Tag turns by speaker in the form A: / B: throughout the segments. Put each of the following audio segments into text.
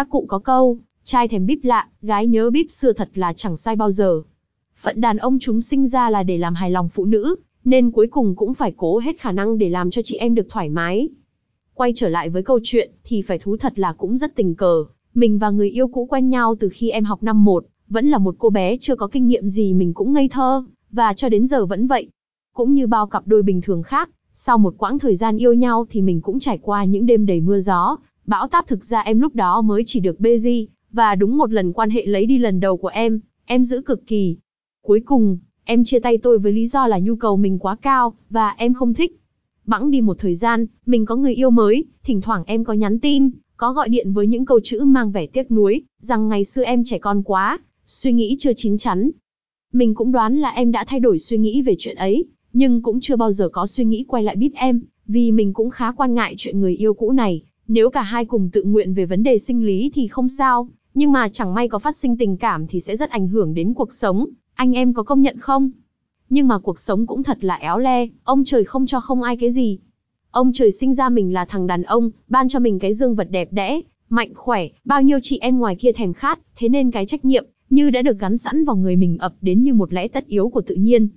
A: Các cụ có câu, trai thèm bíp lạ, gái nhớ bíp xưa thật là chẳng sai bao giờ. Phận đàn ông chúng sinh ra là để làm hài lòng phụ nữ, nên cuối cùng cũng phải cố hết khả năng để làm cho chị em được thoải mái. Quay trở lại với câu chuyện, thì phải thú thật là cũng rất tình cờ. Mình và người yêu cũ quen nhau từ khi em học năm 1, vẫn là một cô bé chưa có kinh nghiệm gì mình cũng ngây thơ, và cho đến giờ vẫn vậy. Cũng như bao cặp đôi bình thường khác, sau một quãng thời gian yêu nhau thì mình cũng trải qua những đêm đầy mưa gió, bão táp thực ra em lúc đó mới chỉ được bê di, và đúng một lần quan hệ lấy đi lần đầu của em, em giữ cực kỳ. Cuối cùng, em chia tay tôi với lý do là nhu cầu mình quá cao, và em không thích. Bẵng đi một thời gian, mình có người yêu mới, thỉnh thoảng em có nhắn tin, có gọi điện với những câu chữ mang vẻ tiếc nuối, rằng ngày xưa em trẻ con quá, suy nghĩ chưa chín chắn. Mình cũng đoán là em đã thay đổi suy nghĩ về chuyện ấy, nhưng cũng chưa bao giờ có suy nghĩ quay lại bíp em, vì mình cũng khá quan ngại chuyện người yêu cũ này. Nếu cả hai cùng tự nguyện về vấn đề sinh lý thì không sao, nhưng mà chẳng may có phát sinh tình cảm thì sẽ rất ảnh hưởng đến cuộc sống, anh em có công nhận không? Nhưng mà cuộc sống cũng thật là éo le, ông trời không cho không ai cái gì. Ông trời sinh ra mình là thằng đàn ông, ban cho mình cái dương vật đẹp đẽ, mạnh khỏe, bao nhiêu chị em ngoài kia thèm khát, thế nên cái trách nhiệm, như đã được gắn sẵn vào người mình ập đến như một lẽ tất yếu của tự nhiên.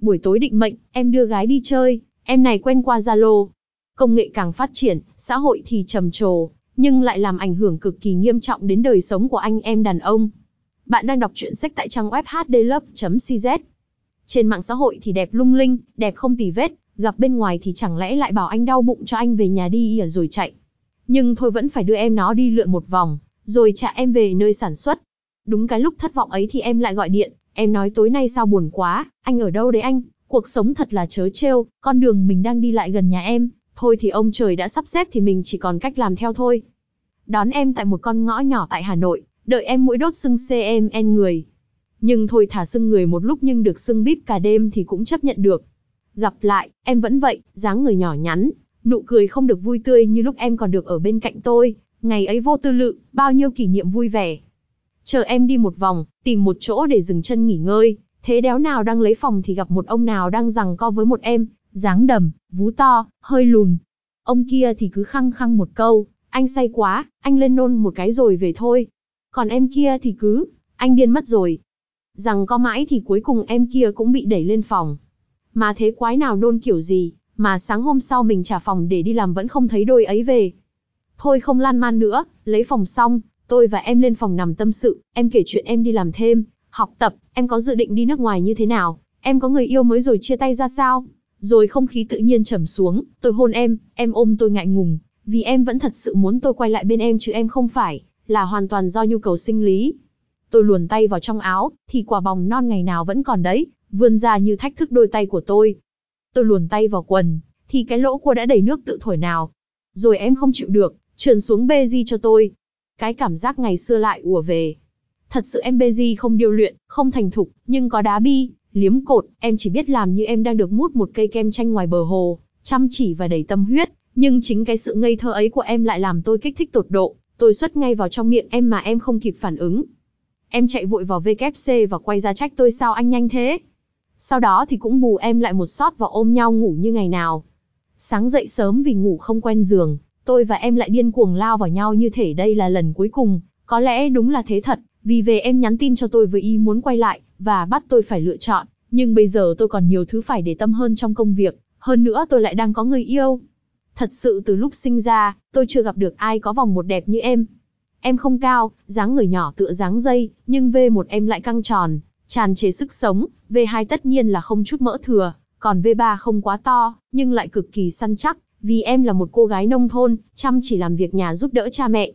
A: Buổi tối định mệnh, em đưa gái đi chơi, em này quen qua Zalo. Công nghệ càng phát triển, xã hội thì trầm trồ, nhưng lại làm ảnh hưởng cực kỳ nghiêm trọng đến đời sống của anh em đàn ông. Bạn đang đọc truyện sách tại trang web hdlove.cz. Trên mạng xã hội thì đẹp lung linh, đẹp không tì vết, gặp bên ngoài thì chẳng lẽ lại bảo anh đau bụng cho anh về nhà đi rồi chạy. Nhưng thôi vẫn phải đưa em nó đi lượn một vòng, rồi trả em về nơi sản xuất. Đúng cái lúc thất vọng ấy thì em lại gọi điện, em nói tối nay sao buồn quá, anh ở đâu đấy anh, cuộc sống thật là chớ trêu, con đường mình đang đi lại gần nhà em, thôi thì ông trời đã sắp xếp thì mình chỉ còn cách làm theo thôi. Đón em tại một con ngõ nhỏ tại Hà Nội, đợi em mũi đốt sưng CMN người. Nhưng thôi thả sưng người một lúc nhưng được sưng bíp cả đêm thì cũng chấp nhận được. Gặp lại, em vẫn vậy, dáng người nhỏ nhắn, nụ cười không được vui tươi như lúc em còn được ở bên cạnh tôi, ngày ấy vô tư lự, bao nhiêu kỷ niệm vui vẻ. Chờ em đi một vòng, tìm một chỗ để dừng chân nghỉ ngơi, thế đéo nào đang lấy phòng thì gặp một ông nào đang rằng co với một em, dáng đầm, vú to, hơi lùn. Ông kia thì cứ khăng khăng một câu, anh say quá, anh lên nôn một cái rồi về thôi. Còn em kia thì cứ, anh điên mất rồi. Rằng có mãi thì cuối cùng em kia cũng bị đẩy lên phòng. Mà thế quái nào nôn kiểu gì, mà sáng hôm sau mình trả phòng để đi làm vẫn không thấy đôi ấy về. Thôi không lan man nữa, lấy phòng xong, tôi và em lên phòng nằm tâm sự, em kể chuyện em đi làm thêm, học tập, em có dự định đi nước ngoài như thế nào, em có người yêu mới rồi chia tay ra sao. Rồi không khí tự nhiên trầm xuống, tôi hôn em, em ôm tôi ngại ngùng, vì em vẫn thật sự muốn tôi quay lại bên em chứ em không phải, là hoàn toàn do nhu cầu sinh lý. Tôi luồn tay vào trong áo, thì quả bòng non ngày nào vẫn còn đấy, vươn ra như thách thức đôi tay của tôi. Tôi luồn tay vào quần, thì cái lỗ cua đã đầy nước tự thổi nào. Rồi em không chịu được, trườn xuống bê di cho tôi. Cái cảm giác ngày xưa lại ùa về. Thật sự em bê di không điêu luyện, không thành thục, nhưng có đá bi, liếm cột, em chỉ biết làm như em đang được mút một cây kem chanh ngoài bờ hồ, chăm chỉ và đầy tâm huyết, nhưng chính cái sự ngây thơ ấy của em lại làm tôi kích thích tột độ, tôi xuất ngay vào trong miệng em mà em không kịp phản ứng. Em chạy vội vào VKC và quay ra trách tôi sao anh nhanh thế. Sau đó thì cũng bù em lại một sót và ôm nhau ngủ như ngày nào. Sáng dậy sớm vì ngủ không quen giường, tôi và em lại điên cuồng lao vào nhau như thể đây là lần cuối cùng, có lẽ đúng là thế thật, vì về em nhắn tin cho tôi với ý muốn quay lại, và bắt tôi phải lựa chọn, nhưng bây giờ tôi còn nhiều thứ phải để tâm hơn trong công việc, hơn nữa tôi lại đang có người yêu. Thật sự từ lúc sinh ra, tôi chưa gặp được ai có vòng một đẹp như em. Em không cao, dáng người nhỏ tựa dáng dây, nhưng V1 em lại căng tròn, tràn trề sức sống, V2 tất nhiên là không chút mỡ thừa, còn V3 không quá to, nhưng lại cực kỳ săn chắc, vì em là một cô gái nông thôn, chăm chỉ làm việc nhà giúp đỡ cha mẹ.